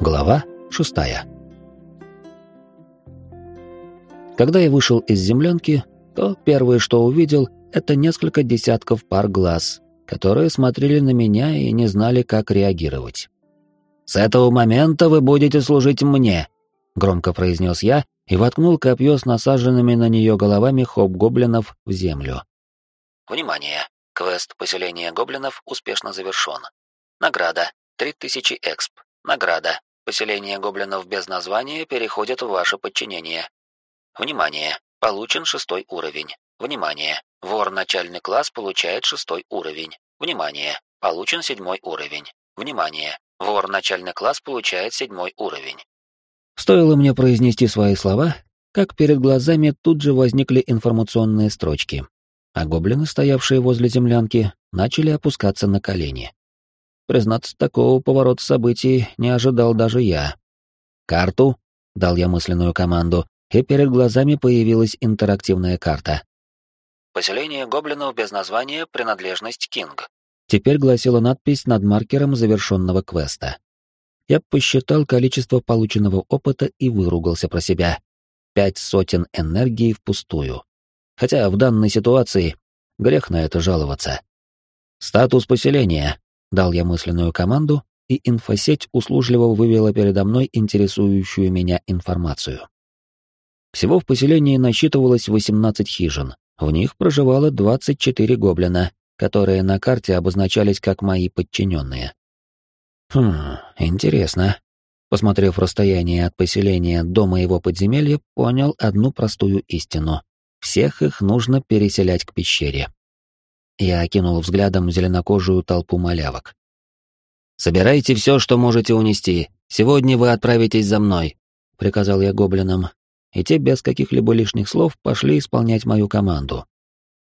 Глава шестая. Когда я вышел из землянки, то первое, что увидел, это несколько десятков пар глаз, которые смотрели на меня и не знали, как реагировать. «С этого момента вы будете служить мне», — громко произнес я и воткнул копье с насаженными на нее головами хоп-гоблинов в землю. Внимание! Квест «Поселение гоблинов» успешно завершен. Награда. 3000 эксп. Награда. Поселение гоблинов без названия переходит в ваше подчинение. Внимание! Получен шестой уровень. Внимание! Вор начальный класс получает шестой уровень. Внимание! Получен седьмой уровень. Внимание! Вор начальный класс получает седьмой уровень. Стоило мне произнести свои слова, как перед глазами тут же возникли информационные строчки, а гоблины, стоявшие возле землянки, начали опускаться на колени. Признаться, такого поворота событий не ожидал даже я. «Карту?» — дал я мысленную команду, и перед глазами появилась интерактивная карта. Поселение гоблинов без названия «Принадлежность Кинг». Теперь гласила надпись над маркером завершенного квеста. Я посчитал количество полученного опыта и выругался про себя. Пять сотен энергии впустую. Хотя в данной ситуации грех на это жаловаться. «Статус поселения», — дал я мысленную команду, и инфосеть услужливо вывела передо мной интересующую меня информацию. Всего в поселении насчитывалось 18 хижин, в них проживало 24 гоблина, которые на карте обозначались как мои подчиненные. Хм, интересно. Посмотрев расстояние от поселения до моего подземелья, понял одну простую истину. Всех их нужно переселять к пещере. Я окинул взглядом зеленокожую толпу малявок. «Собирайте все, что можете унести. Сегодня вы отправитесь за мной», — приказал я гоблинам, и те без каких-либо лишних слов пошли исполнять мою команду.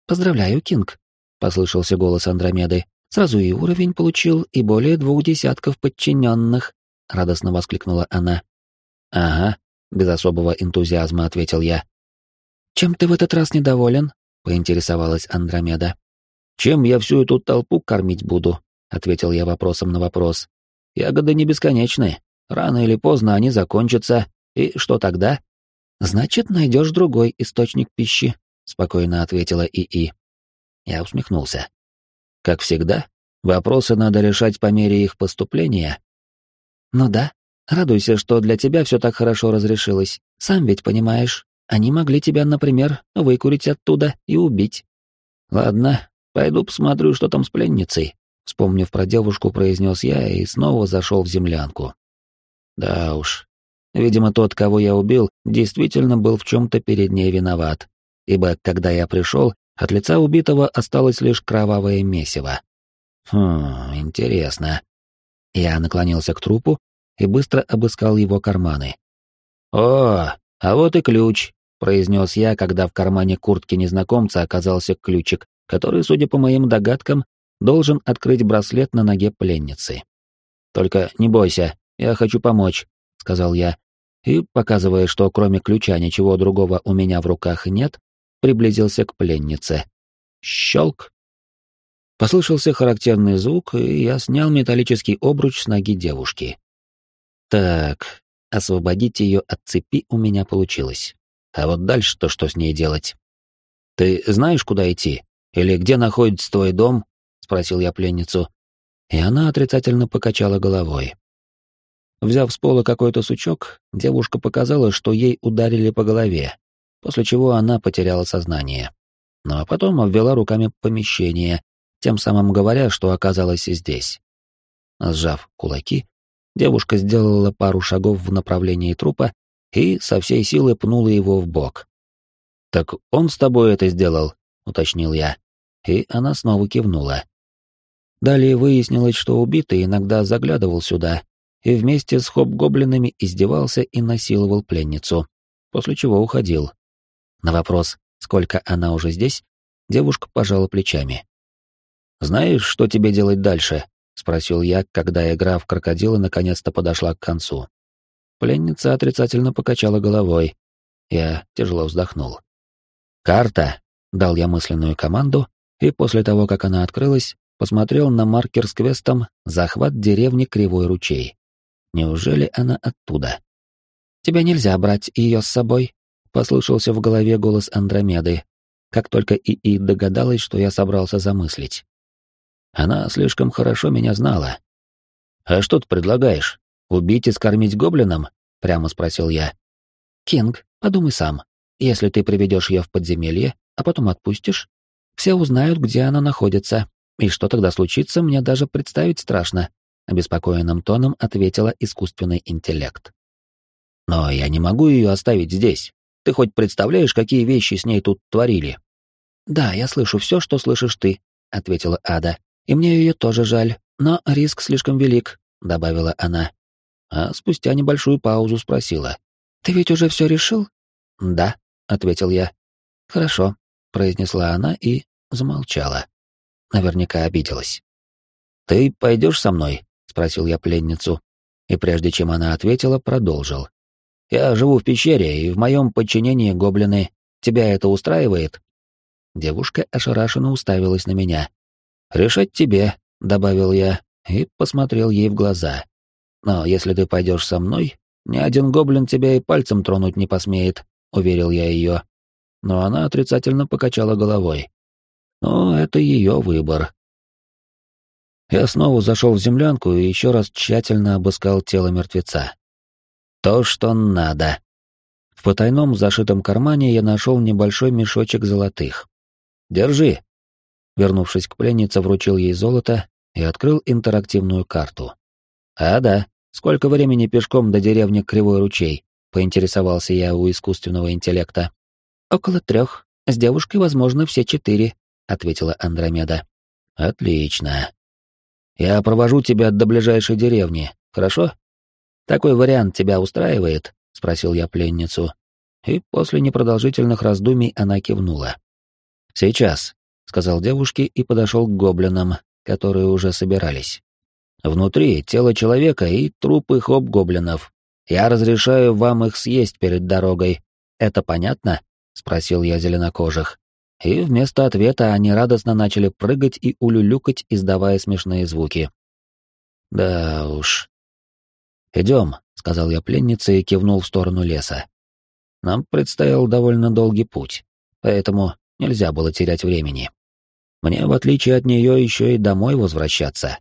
«Поздравляю, Кинг», послышался голос Андромеды. Сразу и уровень получил, и более двух десятков подчиненных, радостно воскликнула она. Ага, без особого энтузиазма ответил я. Чем ты в этот раз недоволен? поинтересовалась Андромеда. Чем я всю эту толпу кормить буду? ответил я вопросом на вопрос. Ягоды не бесконечны. Рано или поздно они закончатся. И что тогда? Значит, найдешь другой источник пищи, спокойно ответила ИИ. Я усмехнулся. Как всегда, вопросы надо решать по мере их поступления. Ну да, радуйся, что для тебя все так хорошо разрешилось. Сам ведь понимаешь, они могли тебя, например, выкурить оттуда и убить. Ладно, пойду посмотрю, что там с пленницей. Вспомнив про девушку, произнес я и снова зашел в землянку. Да уж, видимо, тот, кого я убил, действительно был в чем-то перед ней виноват, ибо когда я пришел, от лица убитого осталось лишь кровавое месиво. Хм, интересно. Я наклонился к трупу и быстро обыскал его карманы. «О, а вот и ключ», — произнес я, когда в кармане куртки незнакомца оказался ключик, который, судя по моим догадкам, должен открыть браслет на ноге пленницы. «Только не бойся, я хочу помочь», — сказал я, и, показывая, что кроме ключа ничего другого у меня в руках нет, приблизился к пленнице. Щелк! Послышался характерный звук, и я снял металлический обруч с ноги девушки. Так, освободить ее от цепи у меня получилось. А вот дальше-то что с ней делать? «Ты знаешь, куда идти? Или где находится твой дом?» — спросил я пленницу. И она отрицательно покачала головой. Взяв с пола какой-то сучок, девушка показала, что ей ударили по голове, после чего она потеряла сознание. Ну а потом обвела руками помещение, тем самым говоря, что оказалась здесь. Сжав кулаки, девушка сделала пару шагов в направлении трупа и со всей силы пнула его в бок. «Так он с тобой это сделал?» — уточнил я. И она снова кивнула. Далее выяснилось, что убитый иногда заглядывал сюда и вместе с хоп-гоблинами издевался и насиловал пленницу, после чего уходил. На вопрос, сколько она уже здесь, девушка пожала плечами. «Знаешь, что тебе делать дальше?» — спросил я, когда игра в крокодила наконец-то подошла к концу. Пленница отрицательно покачала головой. Я тяжело вздохнул. «Карта!» — дал я мысленную команду, и после того, как она открылась, посмотрел на маркер с квестом «Захват деревни Кривой ручей». Неужели она оттуда? «Тебе нельзя брать ее с собой», — послышался в голове голос Андромеды, как только ИИ догадалась, что я собрался замыслить. Она слишком хорошо меня знала. «А что ты предлагаешь? Убить и скормить гоблинам?» — прямо спросил я. «Кинг, подумай сам. Если ты приведешь ее в подземелье, а потом отпустишь, все узнают, где она находится. И что тогда случится, мне даже представить страшно», — обеспокоенным тоном ответила искусственный интеллект. «Но я не могу ее оставить здесь. Ты хоть представляешь, какие вещи с ней тут творили?» «Да, я слышу все, что слышишь ты», — ответила Ада. «И мне ее тоже жаль, но риск слишком велик», — добавила она. А спустя небольшую паузу спросила. «Ты ведь уже все решил?» «Да», — ответил я. «Хорошо», — произнесла она и замолчала. Наверняка обиделась. «Ты пойдешь со мной?» — спросил я пленницу. И прежде чем она ответила, продолжил. «Я живу в пещере, и в моем подчинении гоблины. Тебя это устраивает?» Девушка ошарашенно уставилась на меня. «Решать тебе», — добавил я и посмотрел ей в глаза. «Но если ты пойдешь со мной, ни один гоблин тебя и пальцем тронуть не посмеет», — уверил я ее. Но она отрицательно покачала головой. «Ну, это ее выбор». Я снова зашел в землянку и еще раз тщательно обыскал тело мертвеца. То, что надо. В потайном зашитом кармане я нашел небольшой мешочек золотых. Держи. Вернувшись к пленнице, вручил ей золото и открыл интерактивную карту. А да, сколько времени пешком до деревни Кривой ручей? Поинтересовался я у искусственного интеллекта. Около трех. С девушкой, возможно, все четыре, ответила Андромеда. Отлично. Я провожу тебя до ближайшей деревни, хорошо? Такой вариант тебя устраивает? спросил я пленницу. И после непродолжительных раздумий она кивнула. «Сейчас», — сказал девушке и подошел к гоблинам, которые уже собирались. «Внутри тело человека и трупы хоп-гоблинов. Я разрешаю вам их съесть перед дорогой. Это понятно?» — спросил я зеленокожих. И вместо ответа они радостно начали прыгать и улюлюкать, издавая смешные звуки. «Да уж». «Идем», — сказал я пленнице и кивнул в сторону леса. Нам предстоял довольно долгий путь, поэтому нельзя было терять времени. Мне, в отличие от нее, еще и домой возвращаться.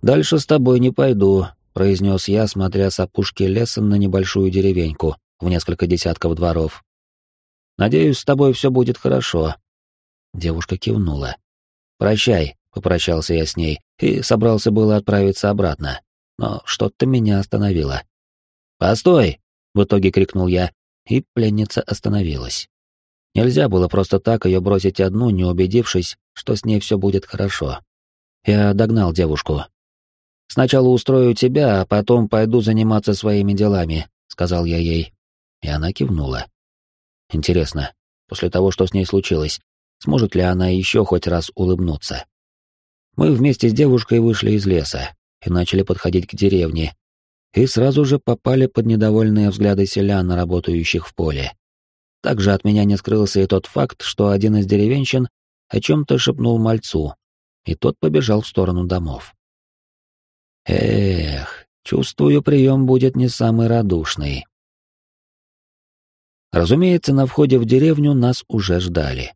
«Дальше с тобой не пойду», — произнес я, смотря с опушки леса на небольшую деревеньку в несколько десятков дворов. «Надеюсь, с тобой все будет хорошо». Девушка кивнула. «Прощай», — попрощался я с ней и собрался было отправиться обратно, но что-то меня остановило. «Постой!» — в итоге крикнул я и пленница остановилась. Нельзя было просто так ее бросить одну, не убедившись, что с ней все будет хорошо. Я догнал девушку. «Сначала устрою тебя, а потом пойду заниматься своими делами», — сказал я ей. И она кивнула. Интересно, после того, что с ней случилось, сможет ли она еще хоть раз улыбнуться? Мы вместе с девушкой вышли из леса и начали подходить к деревне, и сразу же попали под недовольные взгляды селян, работающих в поле. Также от меня не скрылся и тот факт, что один из деревенщин о чем-то шепнул мальцу, и тот побежал в сторону домов. Эх, чувствую, прием будет не самый радушный. Разумеется, на входе в деревню нас уже ждали.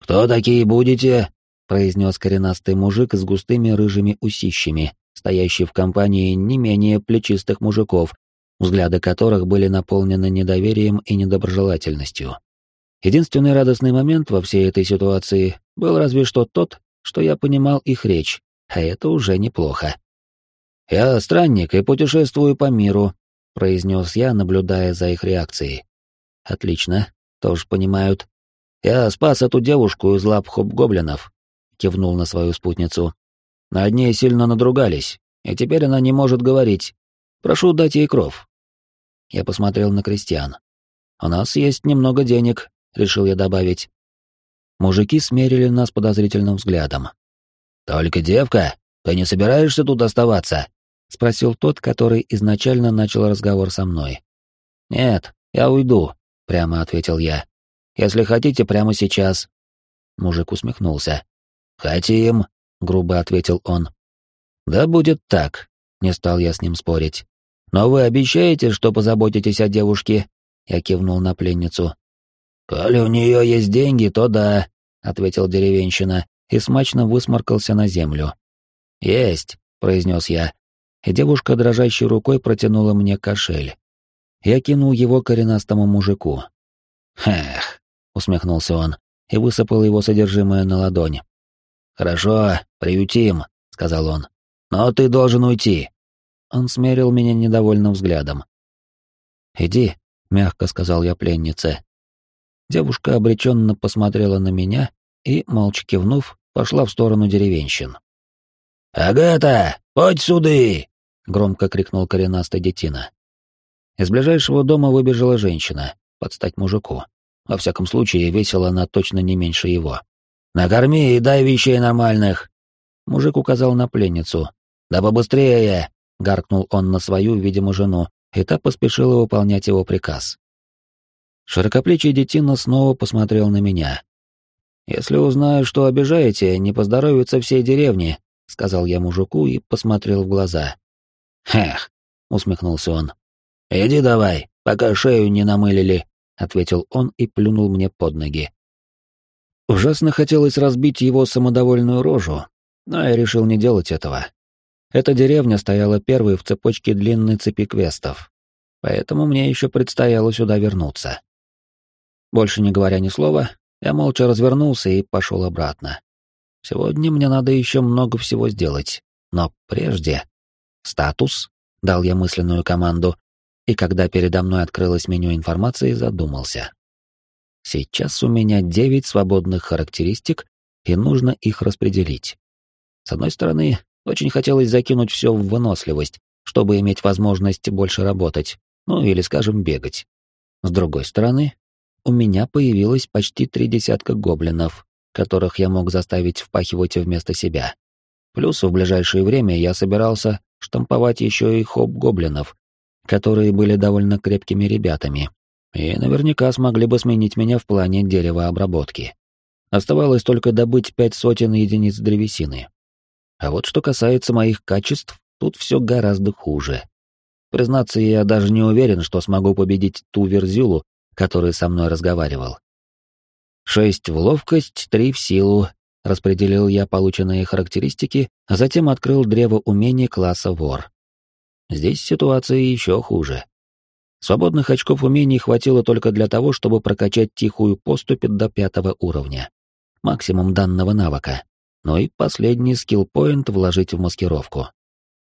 «Кто такие будете?» — произнес коренастый мужик с густыми рыжими усищами, стоящий в компании не менее плечистых мужиков, взгляды которых были наполнены недоверием и недоброжелательностью. Единственный радостный момент во всей этой ситуации был разве что тот, что я понимал их речь, а это уже неплохо. «Я странник и путешествую по миру», — произнес я, наблюдая за их реакцией. «Отлично, тоже понимают. Я спас эту девушку из лап хоп-гоблинов», — кивнул на свою спутницу. Над ней сильно надругались, и теперь она не может говорить. Прошу дать ей кров. Я посмотрел на крестьян. У нас есть немного денег, решил я добавить. Мужики смерили нас подозрительным взглядом. Только девка, ты не собираешься тут оставаться? спросил тот, который изначально начал разговор со мной. Нет, я уйду, прямо ответил я. Если хотите, прямо сейчас. Мужик усмехнулся. «Хотим», — грубо ответил он. «Да будет так», — не стал я с ним спорить. «Но вы обещаете, что позаботитесь о девушке?» Я кивнул на пленницу. «Коли у нее есть деньги, то да», — ответил деревенщина и смачно высморкался на землю. «Есть», — произнес я, и девушка дрожащей рукой протянула мне кошель. Я кинул его коренастому мужику. «Хэх», — усмехнулся он и высыпал его содержимое на ладонь. «Хорошо, приютим», — сказал он. «Но ты должен уйти». Он смерил меня недовольным взглядом. «Иди», — мягко сказал я пленнице. Девушка обреченно посмотрела на меня и, молча кивнув, пошла в сторону деревенщин. «Агата, подь сюды!» — громко крикнул коренастый детина. Из ближайшего дома выбежала женщина, под стать мужику. Во всяком случае, весила она точно не меньше его. «Накорми и дай вещей нормальных!» Мужик указал на пленницу. «Да побыстрее!» — гаркнул он на свою, видимо, жену, и та поспешила выполнять его приказ. Широкоплечий детина снова посмотрел на меня. «Если узнаю, что обижаете, не поздоровится всей деревне», — сказал я мужику и посмотрел в глаза. «Хех», — усмехнулся он. «Иди давай, пока шею не намылили», — ответил он и плюнул мне под ноги. Ужасно хотелось разбить его самодовольную рожу, но я решил не делать этого. Эта деревня стояла первой в цепочке длинной цепи квестов, поэтому мне еще предстояло сюда вернуться. Больше не говоря ни слова, я молча развернулся и пошел обратно. Сегодня мне надо еще много всего сделать, но прежде... Статус, дал я мысленную команду, и когда передо мной открылось меню информации, задумался. Сейчас у меня девять свободных характеристик, и нужно их распределить. С одной стороны, очень хотелось закинуть все в выносливость, чтобы иметь возможность больше работать, ну или, скажем, бегать. С другой стороны, у меня появилось почти три десятка гоблинов, которых я мог заставить впахивать вместо себя. Плюс в ближайшее время я собирался штамповать еще и хоп-гоблинов, которые были довольно крепкими ребятами, и наверняка смогли бы сменить меня в плане деревообработки. Оставалось только добыть пять сотен единиц древесины. А вот что касается моих качеств, тут все гораздо хуже. Признаться, я даже не уверен, что смогу победить ту верзилу, который со мной разговаривал. Шесть в ловкость, три в силу, распределил я полученные характеристики, а затем открыл древо умений класса вор. Здесь ситуация еще хуже. Свободных очков умений хватило только для того, чтобы прокачать тихую поступь до пятого уровня. Максимум данного навыка. Ну и последний скилл-поинт вложить в маскировку.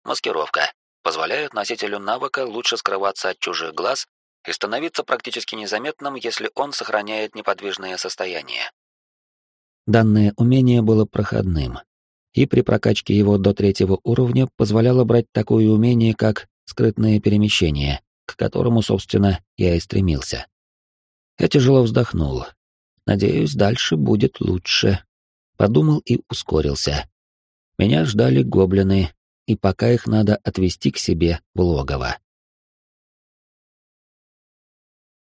Маскировка. Позволяет носителю навыка лучше скрываться от чужих глаз и становиться практически незаметным, если он сохраняет неподвижное состояние. Данное умение было проходным, и при прокачке его до третьего уровня позволяло брать такое умение, как скрытное перемещение, к которому, собственно, я и стремился. Я тяжело вздохнул. Надеюсь, дальше будет лучше. Подумал и ускорился. Меня ждали гоблины, и пока их надо отвести к себе в логово.